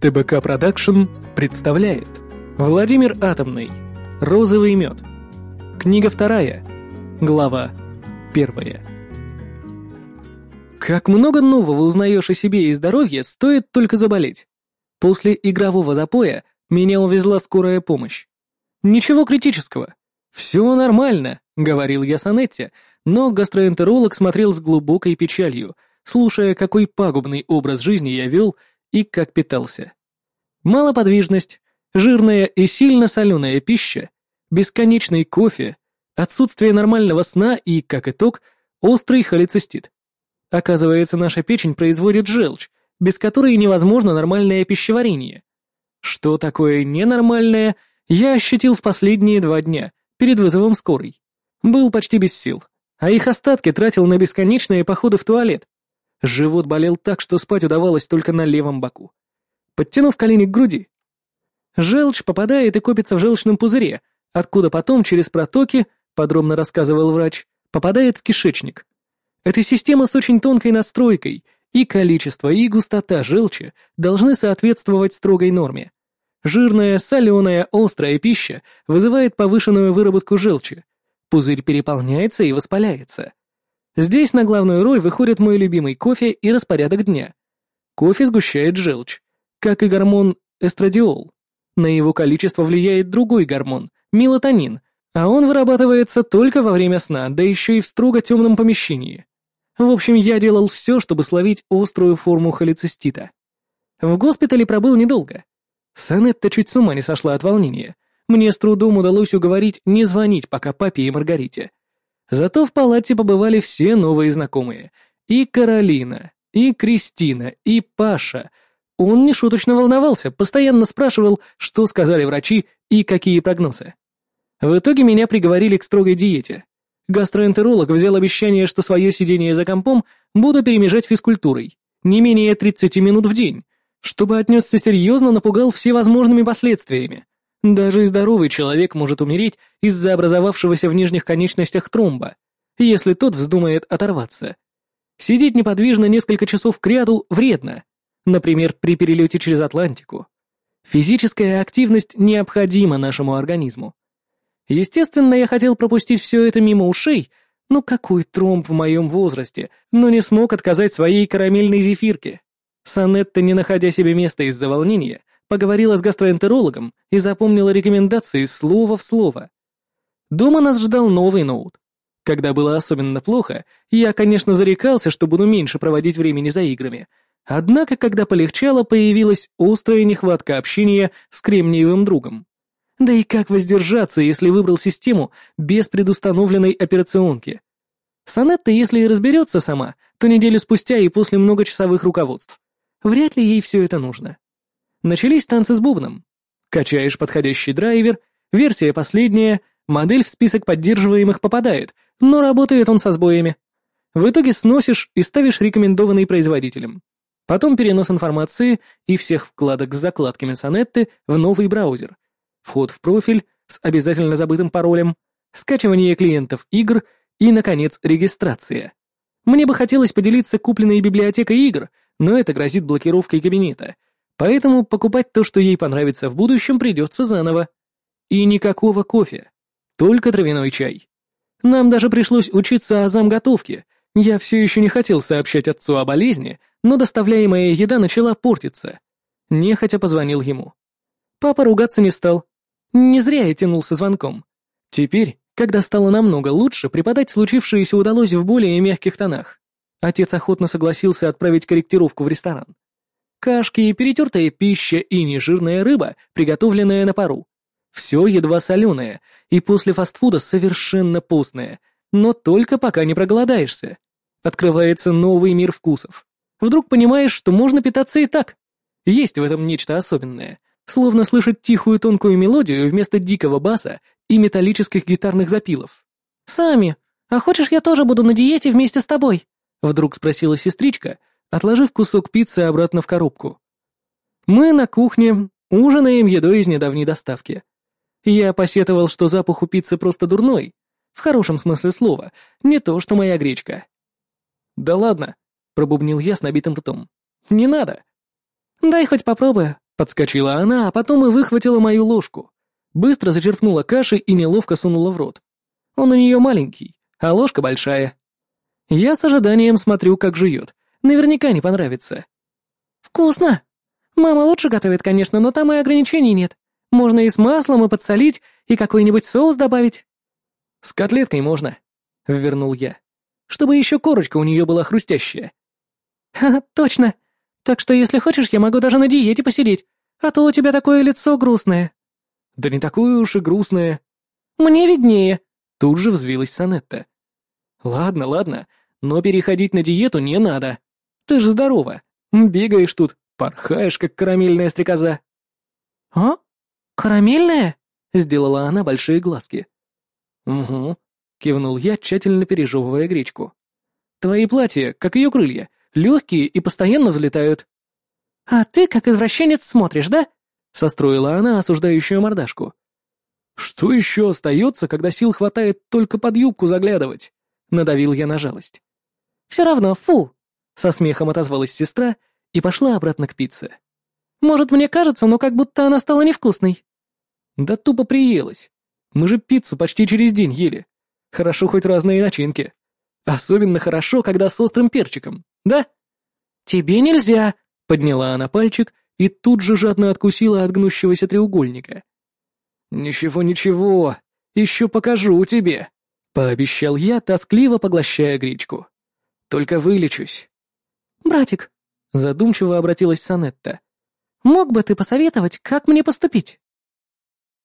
ТБК Продакшн представляет Владимир Атомный «Розовый мед» Книга вторая Глава первая Как много нового узнаешь о себе и здоровье, стоит только заболеть. После игрового запоя меня увезла скорая помощь. Ничего критического. Все нормально, говорил я Санетте, но гастроэнтеролог смотрел с глубокой печалью, слушая, какой пагубный образ жизни я вел и как питался. Малоподвижность, жирная и сильно соленая пища, бесконечный кофе, отсутствие нормального сна и, как итог, острый холецистит. Оказывается, наша печень производит желчь, без которой невозможно нормальное пищеварение. Что такое ненормальное, я ощутил в последние два дня, перед вызовом скорой. Был почти без сил, а их остатки тратил на бесконечные походы в туалет. Живот болел так, что спать удавалось только на левом боку. Подтянув колени к груди. Желчь попадает и копится в желчном пузыре, откуда потом через протоки, подробно рассказывал врач, попадает в кишечник. Эта система с очень тонкой настройкой, и количество, и густота желчи должны соответствовать строгой норме. Жирная, соленая, острая пища вызывает повышенную выработку желчи. Пузырь переполняется и воспаляется. Здесь на главную роль выходит мой любимый кофе и распорядок дня. Кофе сгущает желчь, как и гормон эстрадиол. На его количество влияет другой гормон – мелатонин, а он вырабатывается только во время сна, да еще и в строго темном помещении. В общем, я делал все, чтобы словить острую форму холецистита. В госпитале пробыл недолго. Санетта чуть с ума не сошла от волнения. Мне с трудом удалось уговорить не звонить пока папе и Маргарите. Зато в палате побывали все новые знакомые. И Каролина, и Кристина, и Паша. Он нешуточно волновался, постоянно спрашивал, что сказали врачи и какие прогнозы. В итоге меня приговорили к строгой диете. Гастроэнтеролог взял обещание, что свое сидение за компом буду перемежать физкультурой, не менее 30 минут в день, чтобы отнесся серьезно, напугал всевозможными последствиями. Даже здоровый человек может умереть из-за образовавшегося в нижних конечностях тромба, если тот вздумает оторваться. Сидеть неподвижно несколько часов кряду вредно, например, при перелете через Атлантику. Физическая активность необходима нашему организму. Естественно, я хотел пропустить все это мимо ушей, ну какой тромб в моем возрасте, но не смог отказать своей карамельной зефирке. Санетта, не находя себе места из-за волнения, поговорила с гастроэнтерологом и запомнила рекомендации слово в слово. Дома нас ждал новый ноут. Когда было особенно плохо, я, конечно, зарекался, что буду меньше проводить времени за играми. Однако, когда полегчало, появилась острая нехватка общения с кремниевым другом. Да и как воздержаться, если выбрал систему без предустановленной операционки? Санетта, если и разберется сама, то неделю спустя и после многочасовых руководств. Вряд ли ей все это нужно. Начались танцы с бубном. Качаешь подходящий драйвер, версия последняя, модель в список поддерживаемых попадает, но работает он со сбоями. В итоге сносишь и ставишь рекомендованный производителем. Потом перенос информации и всех вкладок с закладками Сонетты в новый браузер. Вход в профиль с обязательно забытым паролем, скачивание клиентов игр и, наконец, регистрация. Мне бы хотелось поделиться купленной библиотекой игр, но это грозит блокировкой кабинета — Поэтому покупать то, что ей понравится в будущем, придется заново. И никакого кофе, только травяной чай. Нам даже пришлось учиться азам готовки. Я все еще не хотел сообщать отцу о болезни, но доставляемая еда начала портиться. Нехотя позвонил ему. Папа ругаться не стал. Не зря я тянулся звонком. Теперь, когда стало намного лучше, преподать случившееся удалось в более мягких тонах. Отец охотно согласился отправить корректировку в ресторан. Кашки, перетертая пища и нежирная рыба, приготовленная на пару. Все едва соленое, и после фастфуда совершенно постное, но только пока не проголодаешься. Открывается новый мир вкусов. Вдруг понимаешь, что можно питаться и так. Есть в этом нечто особенное, словно слышать тихую тонкую мелодию вместо дикого баса и металлических гитарных запилов. «Сами, а хочешь я тоже буду на диете вместе с тобой?» Вдруг спросила сестричка, отложив кусок пиццы обратно в коробку. Мы на кухне ужинаем едой из недавней доставки. Я посетовал, что запах у пиццы просто дурной, в хорошем смысле слова, не то что моя гречка. «Да ладно», — пробубнил я с набитым ртом. «Не надо». «Дай хоть попробую», — Подскочила она, а потом и выхватила мою ложку. Быстро зачерпнула каши и неловко сунула в рот. Он у нее маленький, а ложка большая. Я с ожиданием смотрю, как жует. Наверняка не понравится. «Вкусно! Мама лучше готовит, конечно, но там и ограничений нет. Можно и с маслом, и подсолить, и какой-нибудь соус добавить». «С котлеткой можно», — вернул я. «Чтобы еще корочка у нее была хрустящая». «Ха, точно. Так что, если хочешь, я могу даже на диете посидеть, а то у тебя такое лицо грустное». «Да не такое уж и грустное». «Мне виднее», — тут же взвилась Санетта. «Ладно, ладно, но переходить на диету не надо. Ты же здорова. Бегаешь тут, порхаешь, как карамельная стрекоза». «А? Карамельная?» — сделала она большие глазки. «Угу», — кивнул я, тщательно пережевывая гречку. «Твои платья, как ее крылья, легкие и постоянно взлетают». «А ты, как извращенец, смотришь, да?» — состроила она осуждающую мордашку. «Что еще остается, когда сил хватает только под юбку заглядывать?» — надавил я на жалость. «Все равно, фу!» — со смехом отозвалась сестра и пошла обратно к пицце. «Может, мне кажется, но как будто она стала невкусной». «Да тупо приелась. Мы же пиццу почти через день ели. Хорошо хоть разные начинки. Особенно хорошо, когда с острым перчиком, да?» «Тебе нельзя!» — подняла она пальчик и тут же жадно откусила от гнущегося треугольника. «Ничего, ничего, еще покажу тебе», — пообещал я, тоскливо поглощая гречку. «Только вылечусь». «Братик», — задумчиво обратилась Санетта, — «мог бы ты посоветовать, как мне поступить?»